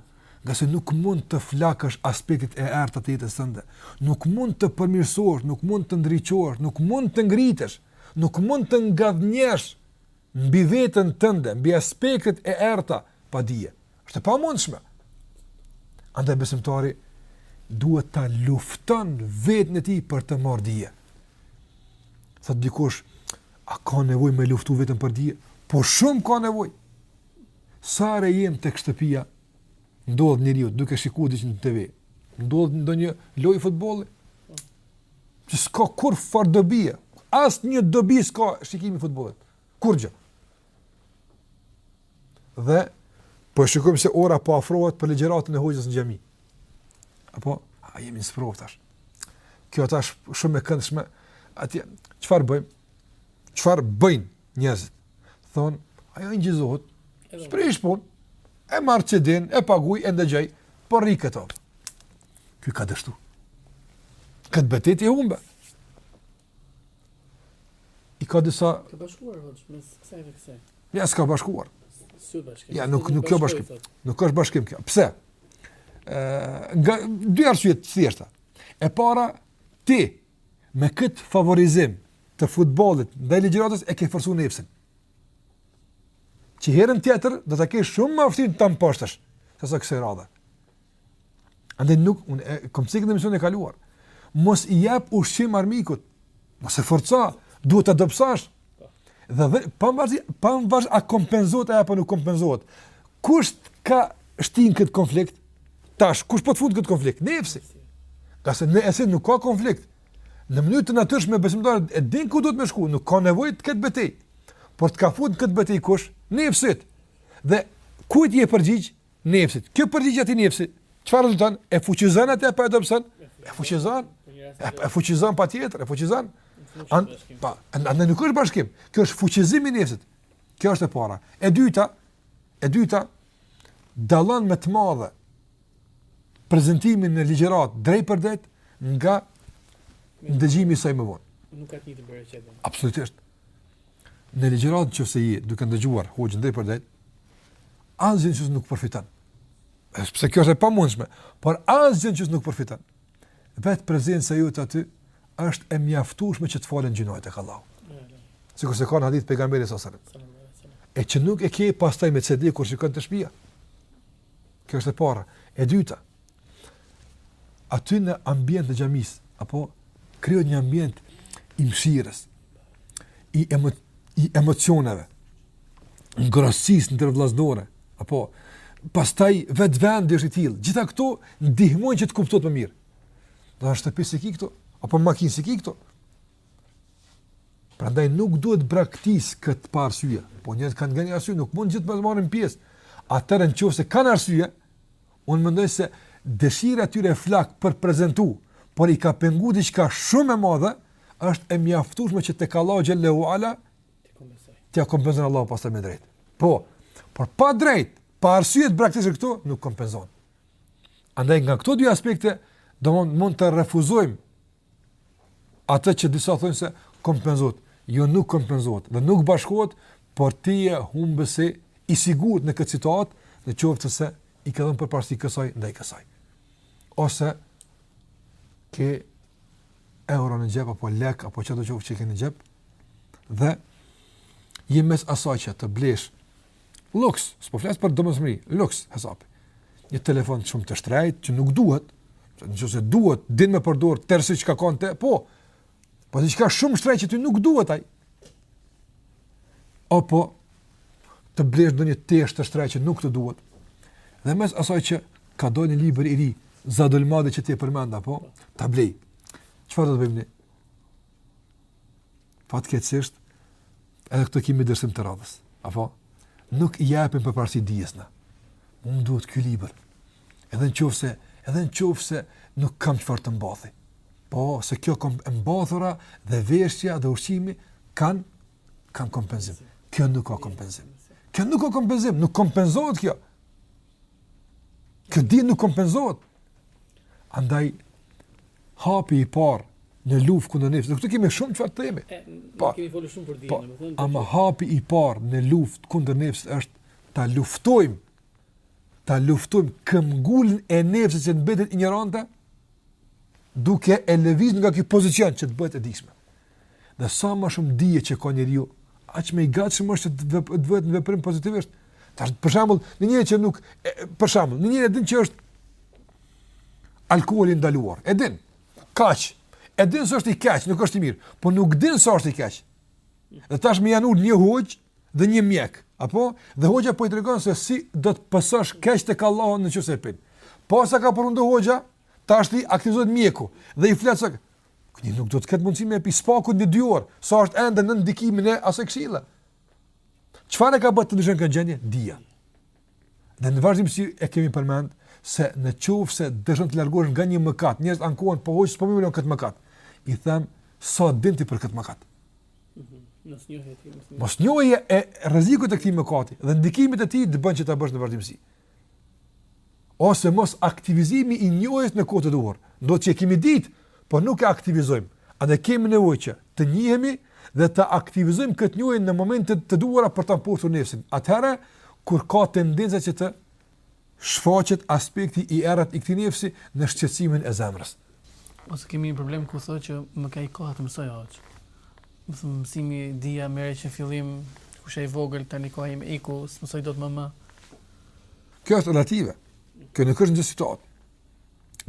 Ngase nuk mund të flakësh aspektet e errëta të jetës tënde. Nuk mund të përmirësohesh, nuk mund të ndriçohesh, nuk mund të ngritesh, nuk mund të ngadhnjesh mbi veten tënde, mbi aspektet e errëta pa dije. Është e pamundshme. Andaj besimtari duhet ta lufton veten e tij për të marrë dije. Thotë dikush a ka nevojë me luftu veten për dije? Po shumë ka nevojë. Sa herë jemi tek shtëpia, ndodh njeriu duke shikuar diçka në TV. Ndodh ndonjë lojë futbolli. Që s'ka kurrfarë dobie. Asnjë dobi s'ka shikimi i futbollit. Kurrgjë. Dhe, po e shikojmë se ora po afrohet për ligjëratën e hoxhës në xhami. A po, a jemi në sprovë tash. Kjo tash shumë e këndshme. Atje, çfarë bëjmë? Çfarë bëjnë njerëzit? thonë, ajo inçizohet, s'prish punë, e marr CD-në, e paguj, e ndëgjoj, por rri këtu. Ky ka dështu. Këtë betejë e humbi. Ka disa... Ka bashkuar, hoxhë, mes kësaj dhe kësaj. Ja, s'ka bashkuar. S'o bashkim. Ja, nuk, nuk kjo bashkim. Nuk është bashkim kjo. Pse? E, nga, dy arsye të thjeshta. E para, ti, Me këtë favorizim të futbollit ndaj ligjëratës e ke forcu nefsin. Që herën tjetër do të kesh shumë ma vështirë ta mposhtësh se sa kësaj radhe. Andaj siç e kam thënë në emisionin e kaluar. Mos i jap ushqim armikut. Mos e forco, duhet ta dobësosh, Dhe dhe, pa marrë parasysh, a kompenzohet apo nuk kompenzohet. Kush t'ka shti në këtë konflikt? Tash, kush po të fut në këtë konflikt? Nefsi. Se në esencë nuk ka konflikt. Në mënyrë të natyrshme besimtari e din ku duhet me shku, nuk ka nevojë të ketë betejë. Por të ka fut në këtë betejë kush? Nefsi. Dhe kujt je përgjigj? Nefsit. Kjo përgjigje nefsit, çfarë rezulton? E fuqizon atë apo e dobëson? E fuqizon. E fuqizon patjetër, e fuqizon. An, pra, andaj nuk është bashkim. Kjo është fuqizim i nefsit. Kjo është e para. E dyta, e dyta dallon me të madhe prezantimi në ligjëratë drejtpërdrejt nga ndëgjimi i saj më vonë. Nuk ka të njëjtën bereqet. Absolutisht. Në ligjëratë në qoftë se je duke ndëgjuar hoxhën drejtpërdrejt, asgjë në qoftë se nuk përfitan. Sepse kjo është e pamundshme, por asgjë në qoftë se nuk përfitan. Vetë prezenca jote aty është e mjaftushme që t'falen gjynahet tek Allahu. Sikurse ka në hadith Pejgamberi alejhi selam. E që nuk e ke pastaj me CD, kur shkon te shpia. Kjo është e para. E dyta, aty në ambient të xhamisë, apo krijohet një ambient i mëshirës, i, emo, i emocioneve, i ngrohtësisë ndërvëllazërore, apo pastaj vetë vendi është i tillë, gjitha këto ndihmojnë që ta kuptosh më mirë. Dhe në shtëpi s'i ki këto, apo në makinë s'i ki këto. Prandaj nuk duhet braktis këtë pa arsye, po njerëzit kanë nga një arsye, nuk mund gjithmonë të marrin pjesë, atëherë në qoftë se kanë arsye, Unë mendoj se dëshira e tyre e flaktë për t'prezentu, por i ka pengu diçka shumë e madhe, është e mjaftushme që tek Allahu xhele ue ala, t'ia kompenzon Allahu pastaj me të drejtë. Po, por pa të drejtë, pa arsye t'i braktisësh këto, nuk kompenzon. Andaj nga këto dy aspekte, do mund, mund ta refuzojmë Atë që disa thonë se kompenzohet, jo nuk kompenzohet dhe nuk bashkohet, por ti je humbësi i sigurt në këtë situatë, në qoftë se i ke dhënë përparësi kësaj ndaj kësaj. Ose ke euro në xhep apo lek apo çdo gjë që ke në xhep dhe je mes asaj që të blesh Luks, s'po flas për domosdoshmëri, luks hasapi. Një telefon shumë të shtrejt që nuk të duhet, nëse duhet din me përdor tërsi çka ka në te, po. Po diçka shumë shtrejt që ty nuk të duhet ai. Apo të blesh ndonjë tesh të shtrejt që nuk të duhet. Dhe mes asaj që ka dalë një libër i ri, Zadul Mead që ti e përmende, po, ta blej. Çfarë do të bëjmë ne? Fatkeqësisht edhe këtu kemi dështim të radhës. Apo nuk i japim përparësi dijes. Na duhet ky libër. Edhe në qoftë se, edhe në qoftë se nuk kam çfarë të mbathi. Po, se kjo kom e mbathura dhe veshja dhe ushqimi kanë kanë kompenzim. Kjo nuk ka kompenzim. Kjo nuk ka kompenzim, nuk kompenzohet kjo. Kjo dije nuk kompenzohet. Andaj hapi i parë në luftë kundër nefsit. Këtu kemi shumë çfarë të themi. Po. Kemi folur shumë për dijen, po, domethënë. Po, ama hapi i parë në luftë kundër nefsës është ta luftojmë ta luftojmë këmbënguljen e nefsës që të mbetet injorante duke e lëviz nga ky pozicion që të bëhet e dijshme. Dhe sa më shumë dije që ka njeriu, aq më i gatshëm është të vihet në veprim pozitivisht. Tash për shembull, njëni që nuk e, për shembull, njëni din që është alkooli ndaluar. E din. Kaq? E din se është i keq, nuk është i mirë, por nuk din se është i keq. Dhe tash më janë ul një hoxhë dhe një mjek, apo? Dhe hoxha po i tregon se si do të pësosh keq tek Allahu nëse e pin. Po sa ka përfundu hoxha, tashti aktivizohet mjeku dhe i flet se Ky njeri nuk do të ketë mundësi me pi spakut një dy orë, sa është ende në ndikimin e asaj këshille. Çfarë e ka bërë të ndryshon këtë gjendje? Dija. Dhe në vazhdimësi e kemi përmend, se në qoftë se dëshiron të largohesh nga një mëkat, njerëzit ankohen, po hoxhë, s'po muj me lon këtë mëkat. I them, sa din ti për këtë mëkat? Mosnjohja e, e rrezikut të këtij mëkati, dhe ndikimit të tij të bënë që ta bësh në vazhdimësi. ose mosaktivizimi i njohjes në kohë të duhur. Ndodh që e kemi ditë, por nuk e aktivizojmë. Andaj kemi nevojë që të njihemi dhe ta aktivizojmë këtë njohje në momente të duhura për ta mposhtur nefsin. Atëherë, kur ka tendenca që të shfaqet aspekti i errët i këtij nefsi në shqetësimin e zemrës. Ose kemi një problem ku thotë që më ka ik koha të mësoj hoxhë. Mësimi dija merret që fillim kur je i vogël tani koha më iku s'mësoj dot më. Kjo është relative. Kjo nuk është një situatë.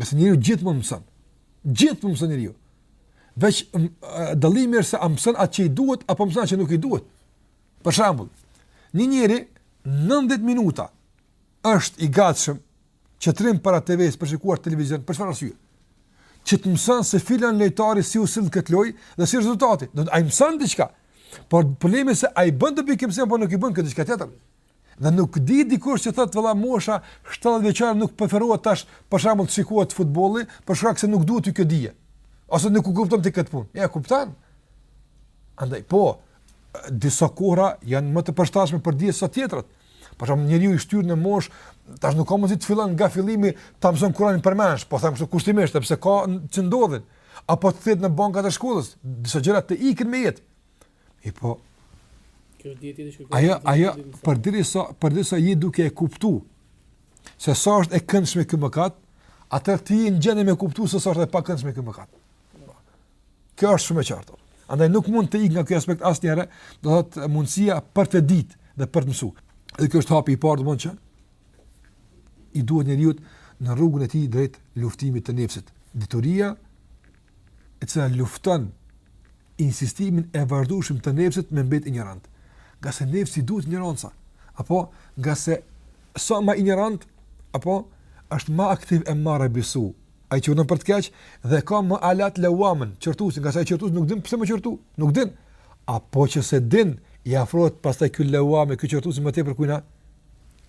Se njeriu gjithmonë mëson. Gjithmonë mëson njeriu. Veç dallimi është se a mëson atë që i duhet apo mëson atë që nuk i duhet. Për shembull, një njeri 90 minuta është i gatshëm Qëndrim para TV-së për shikuar televizion, për çfarë arsye? Që të mëson se filan lojtari si u sill këtë loj dhe si rezultati. Do të ai mëson diçka. Por problemi se ai bën të bëjë mëson, por nuk i bën këtë diçka tjetër. Dhe nuk di dikush që thotë valla mosha 70 vjeçare nuk preferohet tash për shembull të shikohet futbolli, për shkak se nuk duhet ty kjo dije. Ose nuk e kupton ti këtë punë. Ja kupton. Andaj po disa kohra janë më të përshtatshme për dije se tjetrat. Por shumë njeriu i shtyrë në mosh, tash nuk ka mundësi të fillon nga fillimi ta mëson Kur'anin përmendsh, po them kushtimisht sepse ka që ndodhin. Apo të thit në bankat e shkollës, disa gjëra të ikën me jetë. E po kjo dieti është shkuar. Ajo ajo përderisa përderisa je duke e kuptu se sa është i këndshëm ky mëkat, atëherë ti je në gjendje me kuptu se sa është e pakëndshme ky mëkat. Kjo është shumë e qartë. Andaj nuk mund të ikë nga ky aspekt asnjëherë, do të thotë mundësia për të ditë dhe për të mësuar. Dhe kjo është hapi i parë domthonjë që i duhet njeriu në rrugën e tij drejt luftimit të nefsit. Dituria e cila lufton insistimin e vazhdueshëm të nefsit me mbet injorant. Ngase nefsit i duhet injoranca, apo ngase sa më injorant, aq është më aktiv emmare bissu, Ai që urdhnon për të keq dhe ka më alat leuamën, qortusin, ngase qortusi nuk din pse me qortu, nuk din. Apo që s'e din, i afrohet pastaj ky leuame, ky qortusi më tepër kujna,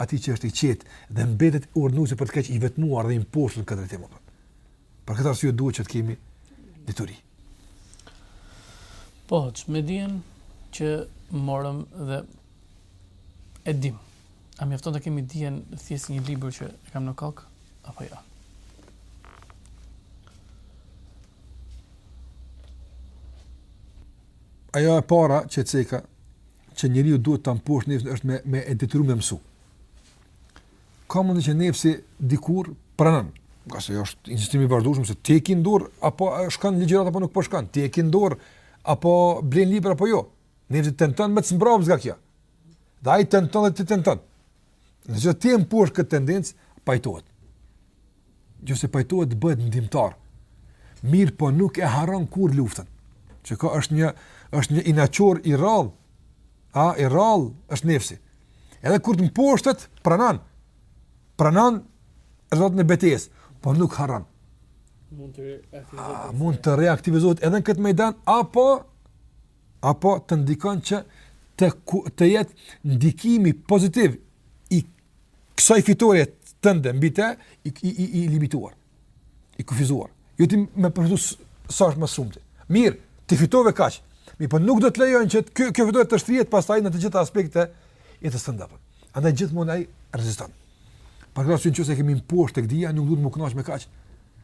atij që është i qetë dhe mbetet urdhnusi për të keq i vetmuar dhe i mposhtur në këtë rritim. Për këtë arsye duhet që të kemi dituri. Po, që me dijen që morëm dhe E dim. A mjafton të kemi dijen thjesht një libër që e kam në kokë apo jo? Ja? ajo e para që ceka që njeriu duhet ta mposht nefsin është me me e detyru me mësu. Ka mundësi që nefsi dikur pranon, ngase është insistimi i vazhdueshëm se ti e ke n'dorë a po shkon ligjërat apo nuk po shkon, ti e ke n'dorë a po blen libra apo jo. Nefsi tenton me të zmbraps nga kjo. Dhe ai tenton dhe ti tenton. Nëse ti e mposht këtë tendencë, pajtohet. Jo se pajtohet të bëhet dijetar. Mirëpo nuk e harron kurrë luftën. Çka është një është një inatçor i rrallë. Ai i rrallë është nefsi. Edhe kur të mposhtet, pranon. Pranon rrotën e betejës, po nuk harron. Mund të reaktivizohet. Mund të reaktivizohet edhe në këtë ميدan apo apo të ndikon që të të jetë ndikimi pozitiv i kësaj fitoreje tënde mbi të i, i, i, i limituar, i kufizuar. Jo ti me përfitu sa ma shumë, më shumë. Mirë, ti fitove kaq. Mirëpo nuk do të lejoj që kjo kjo fitore të shtrihet pastaj në të gjitha aspektet e jetës tënde. Andaj gjithmonë ai reziston. Për këtë arsye nëse kemi mposht te dija, nuk duhet të kënaqemi kaq.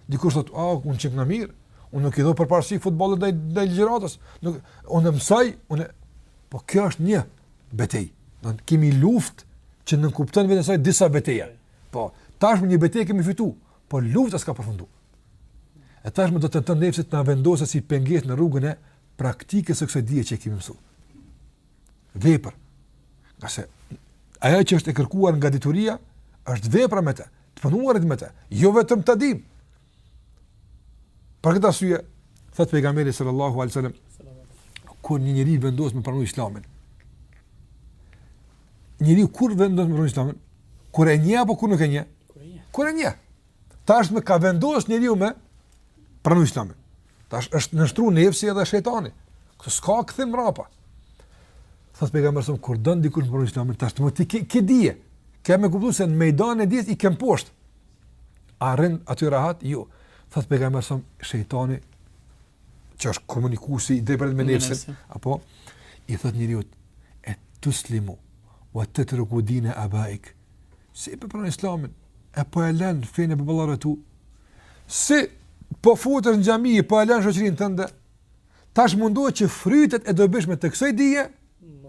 Dikush thotë, "Ah, unë jam mirë, unë nuk i do përparësi futbollit ndaj ndaj ligjëratës. Nuk unë mësoj, unë po kjo është një betejë. Do të kemi luftë që nuk kupton vetë sa disa beteja. Po, tashmë një betejë kemi fituar, po lufta s'ka përfunduar. E tashmë do të tentojë të na vendosë si pengesë në rrugën e praktikës së kësaj dije që kemi mësuar. vepër. Ngase ajo që është e kërkuar nga dituria, është vepra me të, të punuarit me të, jo vetëm ta dim. Për këtë arsye, thotë pejgamberi sallallahu alejhi ve selem, kur një njeri vendosë me pranu islamin, njeri kur vendosë me pranu islamin, kur e njeh apo kur nuk e njeh? Kur e njeh. Kur e njeh. Tashmë ka vendosur njeriu me pranu Islamin. S'është nënshtru nefsi edhe shejtani. Kjo s'ka kthim mbrapa. Thot pejgamberi sa kur don dikush me pranu Islamin, tashmë ti ke, ke dije. Kemi kuptu se në mejdan e dijes i ke mposht. A rrin aty rahat, jo. Thot pejgamberi sa shejtani që është komunikusi i drejtpërdrejtë me nefsin, apo i thot njeriut e tuslimu wa tatruku dine abaik. Si po pranon Islamin? E po e lën fenë e baballarëve tu? Si po futesh në xhami, po e lën shoqërinë tënde? Tash mundohet që frytet e dobishme të kësaj dije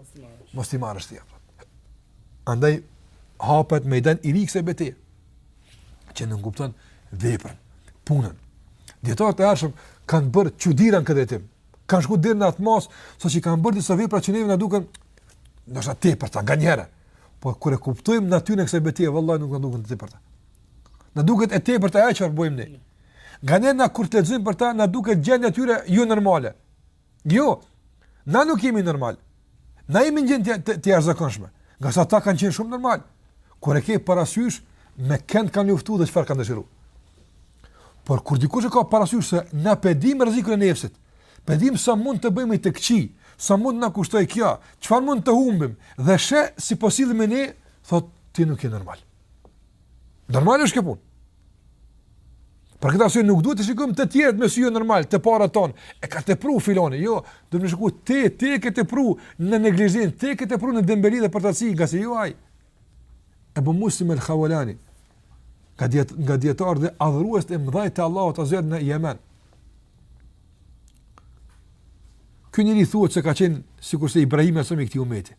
mos t'i marrësh. Mos i marrësh ti apo. Andaj hapet mejdani i ri i kësaj beteje. që nënkupton veprën, punën. Djetarë e hershëm kanë bërë çudira në këtë drejtim, kanë shku deri në atë masë, saqë kanë bërë disa vepra që neve na duken, ndoshta të tepërta, por kër e kuptojmë natyrën e kësaj beteje, vëllaj nuk na duken të tepërta. Na duket e tepërt ajo çfarë bojmë ne. Nganjëherë ne kur të lexojmë për ta, na duket gjendja e tyre jo normale. Jo, na nuk jemi normal. Na jemi në gjendje të, të jashtëzakonshme. Ngase ata kanë qenë shumë normal. Kur e ke parasysh me kënd kanë luftu dhe çfarë kanë dëshiru. Por kur dikush e ka parasysh se na po e dim rrezikun e nefsit, po e dim sa mund të bëjmë të këqija, sa mund të na kushtojë kjo, çfarë mund të humbim dhe sheh si po sillemi ne, thotë ti nuk je normal. Normal është kjo punë. Për këtë arsye nuk duhet të shikojmë të tjerët me sy jonormal, të parët ton. E ka tepru filani, jo, do të shikoj ti, ti e ke tepru në neglizhencë, ti e ke tepru në dembeli dhe përtaci, gaflet jo ai. Ebu Muslim el Khawalani. Ka diet nga dijetarët dhe adhuruesit e mëdhenj të Allahut azza në Yemen. Ky njeri thuhet se ka qenë sikurse Ibrahimi a.s. i këtij umeti.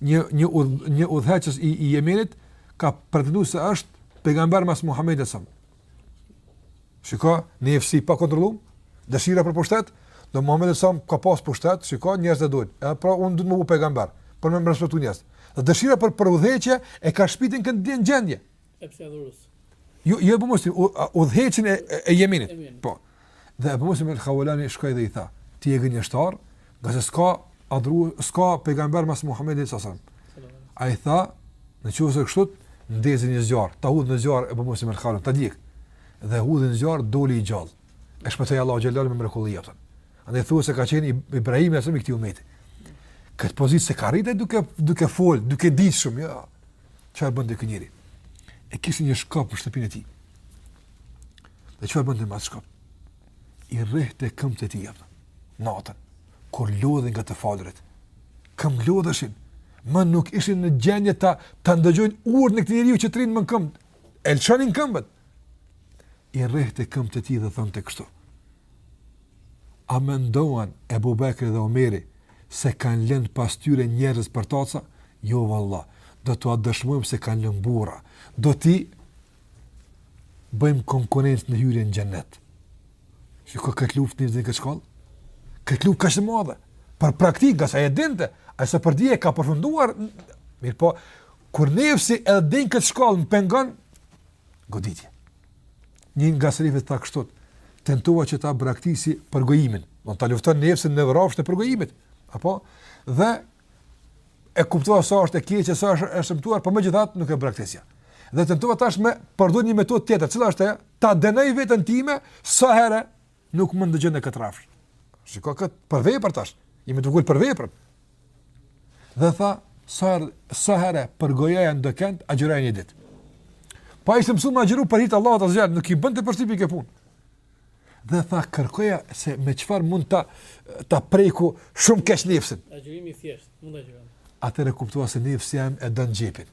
një, një udh, një udhëheqës i, i Jemenit ka pretendu se është pejgamber mas Muhamedit sa. Shiko, nefsi i pakontrolluar, dëshira për pushtet, do Muhamedi sa ka pas pushtet, shiko njerëzit e duan. Edhe pra unë duhet me u bë pejgamber, për me më respektu njerëz. Dhe dëshira për për udhëheqje e ka shti në këtë gjendje. Eswed el Ansi. Jo, jo Abu Muslim, udhëheqësi i, i Jemenit. Po. Dhe Abu Muslim el Khawlani shkoi dhe i tha, ti je gënjeshtar, ngase s'ka ardhur, s'ka pejgamber mas Muhammedit sallallahu alaihi wasallam. Ai tha, në qoftë se kështu, ndezi një zjarr, ta hudh në zjarr Abu Muslim el Khawlani, ta djeg. Dhe hudhi në zjarr doli i gjallë. E shpëtoi Allahu xhallahu me mrekulli atë. Andaj thuhet se ka qenë Ibrahimi a.s. i këtij umeti. Këtë pozitë s'e ka arritë duke duke fol, duke ditë shumë, jo. Ja. Çfarë bënte ky njeri? E kishte një shkop në shtëpinë e tij. Dhe çfarë bënte me atë shkop? I rrehte këmbët e tij atë. Natën, kur lodhej nga të falurit. Këmbët lodheshin. Më nuk ishin në gjendje ta, ta ndëgjojnë urdhrin e këtij njeriu që të rrinë më në këmbë. E lëshonin këmbët. I rrehte këmbët e tij dhe thoshte kështu. A mendoan Ebu Bekri dhe Omeri se kanë lënë pas tyre njerëz përtaca? Jo valla, do t'ua dëshmojmë se kanë lënë burra. Do t'i bëjmë konkurrencë në hyrjen në xhennet. Shikoj këtë luftë njerëz në këtë shkallë. Këtë luftë kaq të madhe për praktikë, ngase e dinte, ai sa për dije ka përfunduar. Mirëpo kur nefsi edhe deri në këtë shkallë më pengon goditje. Një nga selefët tha kështu, tentova që ta braktisi përgojimin, ta luftoj nefsin në rrafsh të përgojimit. Apo dhe e kuptova sa është e keqe, sa është e shëmtuar, por megjithatë nuk e braktisja dot. Dhe tentova tash me përdor një metodë tjetër, e cila është ta dënoj veten time sa herë Nuk më ndëgjon në këtë rrafsh. Shiko kët përpjekje tash. Jemi të vogël për veprën. Dhe tha, sa herë sa herë përgojoja ndokënd, agjëroja një ditë. Po ai ish mësu me agjëru për hir t' Allahut azh xal, nuk i bënte përshtypje kjo punë. Dhe tha kërkoja se me çfarë mund ta ta preku shumë keq nefsin. Agjërimi i thjeshtë, mund të agjëroj. Atëherë e kuptova se nefsi jem e don xhepin.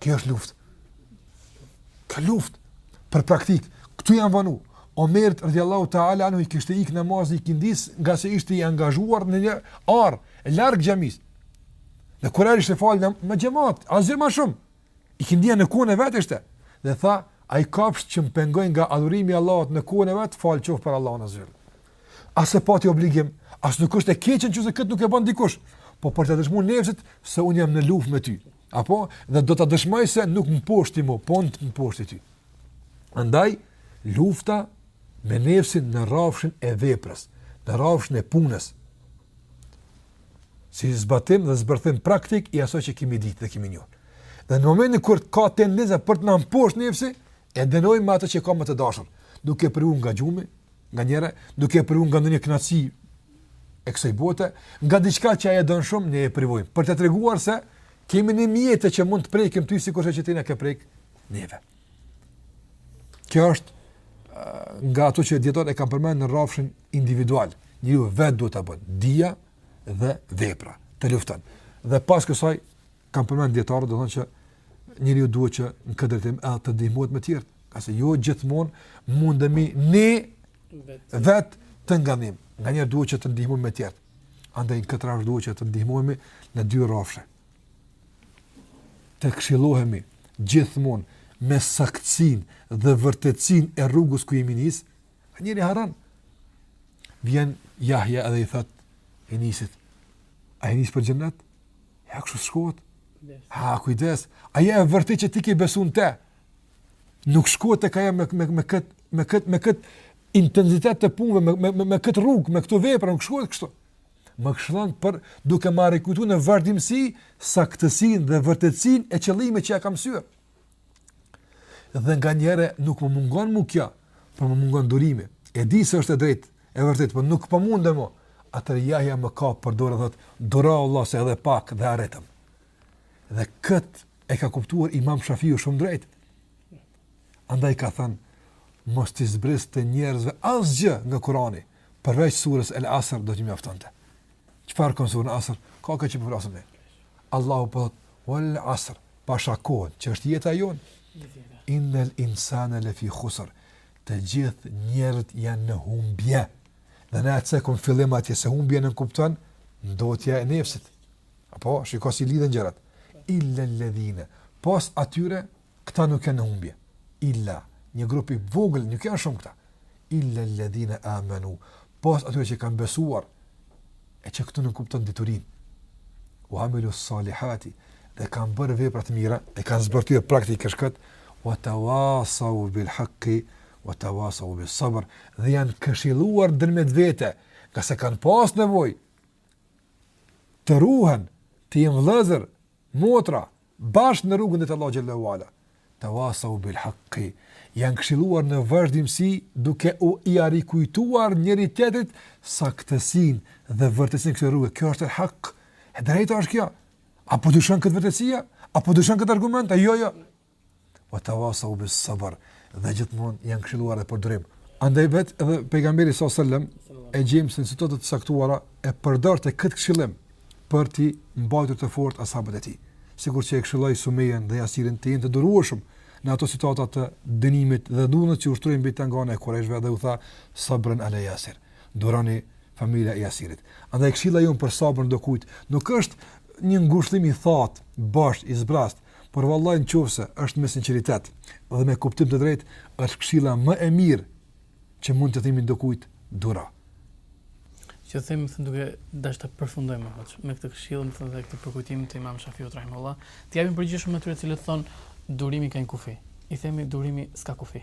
Kjo është luftë. Kjo luftë për praktikë. Ktu janë vonu. Omerit radiallahu ta'ala anhu i kishte ik namazi i ikindisë ngase ishte i angazhuar në një arë, larg xhamisë. Dhe kur e ishte falë në me xhemat, vazife ma shumë, ikindia në kone vetë ishte. Dhe tha, ai kopsht që më pengoi nga adhurimi i Allahut në kone vetë, falë qoftë për Allah në azir. As e pati obligim, as nuk është e keqe në qoftë se këtë nuk e bën dikush, po për t'i dëshmu nefsit se unë jam në luftë me ty. Apo, dhe do ta dëshmoj se nuk më mposht ti mu, po unë të mposhti ty. Andaj, lufta me nefsin në rrafshin e veprës, në rrafshin e punës, si zbatim dhe zbërthim praktik i asaj që kemi dit dhe kemi njoh. Dhe në momentin kur ka tendenza për të na mposht nefsi, E dënojmë me atë që e ka më të dashur, duke e privu nga gjumi, nganjëherë, duke e privu nga ndonjë kënaqësi e kësaj bote, nga diçka që ai e don shumë ne e privojmë, për të treguar se kemi ne mjete që mund të prekim ty sikurse që ti na ke prek neve. Kjo është nga ato që dijetarët e kanë përmendur në rrafshin individual. Njeriu vetë duhet ta bën, dija dhe vepra, të lufton. Dhe pas kësaj kanë përmend dijetarët do të thonë që njeriu duhet që në këtë drejtim edhe të ndihmohet me të tjerë, ngase jo gjithmonë mundemi ne vet të ngadhënjejmë. Nganjëherë duhet që të ndihmohemi me të tjerë. Andaj në këtë rast duhet që të ndihmohemi në dy rrafshe. Të këshillohemi gjithmonë me saktësinë dhe vërtetësinë e rrugës ku jemi nis, Njeri harron. Vjen Jahja edhe i thotë i nisi. A je nis për xhennet? Ja kështu shkohet. Ha, kujdes. A është e vërtetë që ti ke besu në te? Nuk shkohet te ka jam me, me, me këtë me kët, me kët intensitet të punëve, me, me, me, me këtë rrugë, me këto vepra, nuk shkohet kështu. Më këshillon pra duke ma rekujtu në vazhdimësi saktësin dhe vërtetësin e qëllimit që ja kam msy. Dhe nganjëherë nuk më mungon mu kjo, por më mungon durimi. E di se është e drejt, e vërtet, por nuk po mundem mo. Atër Jahja më kap për dore, thot, duro vlla se edhe pak dhe arritëm. Dhe këtë e ka kuptuar imam Shafiu shumë drejt. Andaj ka thënë, mos t'i zbriste njerëzve asgjë nga Kurani, përveç surës El Asr do t'i mjaftonte. Çfarë ka në suren Asr? Ka këtë që po flasim ne? Allahu po thot, "Wal asr, pasha kohën, që është jeta jonë. Innal insana lafi khusr." Të gjithë njerëzit janë në humbje. Dhe ne e cekëm në fillim atje se humbje nënkupton ndotja e nefsit. Apo shiko si lidhen gjërat. Illa alladhina. Pos atyre Këta nuk janë në humbje. Illa, një grup i vogël, nuk janë shumë këta. Illa alladhina amanu, pos atyre që kanë besuar e që këtu nënkupton diturinë. Wa amilu salihati dhe kanë bërë vepra të mira, e kanë zbërthyer praktikisht kët, wa tawasaw bil haqqi wa tawasaw bis sabr, dhe janë këshilluar ndërmjet vete, ngase kanë pas nevojë të ruhen, të jenë vëllezër, motra, Bashkë në rrugën drejt Allahut xhelle ue ala. Tawasau bil haqqi. Janë këshilluar në vazhdimësi duke u ia rikujtuar njëri tjetrit saktësinë dhe vërtetësinë e kësaj rruge. Kjo është el hak. E drejta është kjo. Apo dyshon këtë vërtetësia? Apo dyshon këtë argument? Jo, jo. Wa tawasau bis sabr, dhe gjithmonë janë këshilluar edhe për durim. Andaj vet edhe pejgamberi alejhi selam e gjejmë se në situata të caktuara e përdorte këtë këshillim për t'i mbajtur të fortë ashabët e tij. Sikur që e këshilloi Sumejen dhe Jasirin të jenë të durueshëm në ato situata të dënimit dhe dhunës që ushtrohej mbi ta nga ana e kurajshëve dhe u tha sabran ala Yasir. Duroni familja e Jasirit. Andaj këshilla jonë për sabër dokujt nuk është një ngushëllim i thatë, bash i zbrast, Por vallahi në qoftë se është me sinqeritet dhe me kuptim të drejtë, është këshilla më e mirë që mund t'i themi dokujt duro. Që domethënë duke dashur të përfundojmë edhe me këtë këshillë, domethënë edhe këtë përkujtim të Imam Shafiut rahimullah, t'u japim përgjigje edhe atyre të cilët thonë durimi ka një kufi. I themi durimi s'ka kufi.